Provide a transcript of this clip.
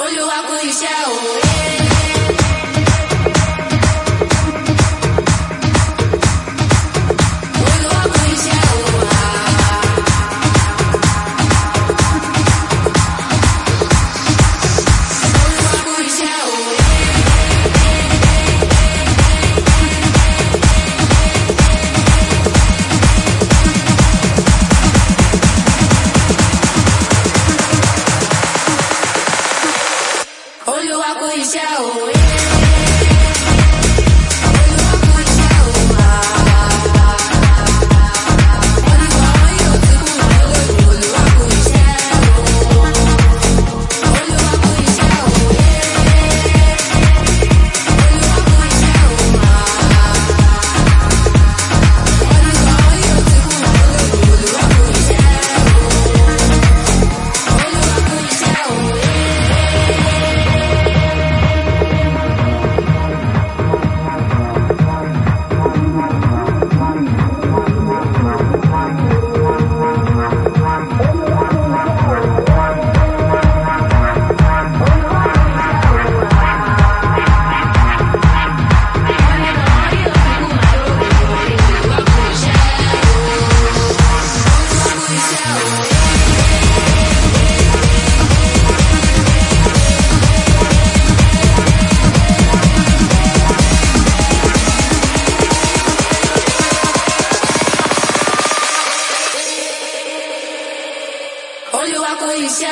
Olúwa kú iṣẹ́ òwe. codiciado. Olho a cor e se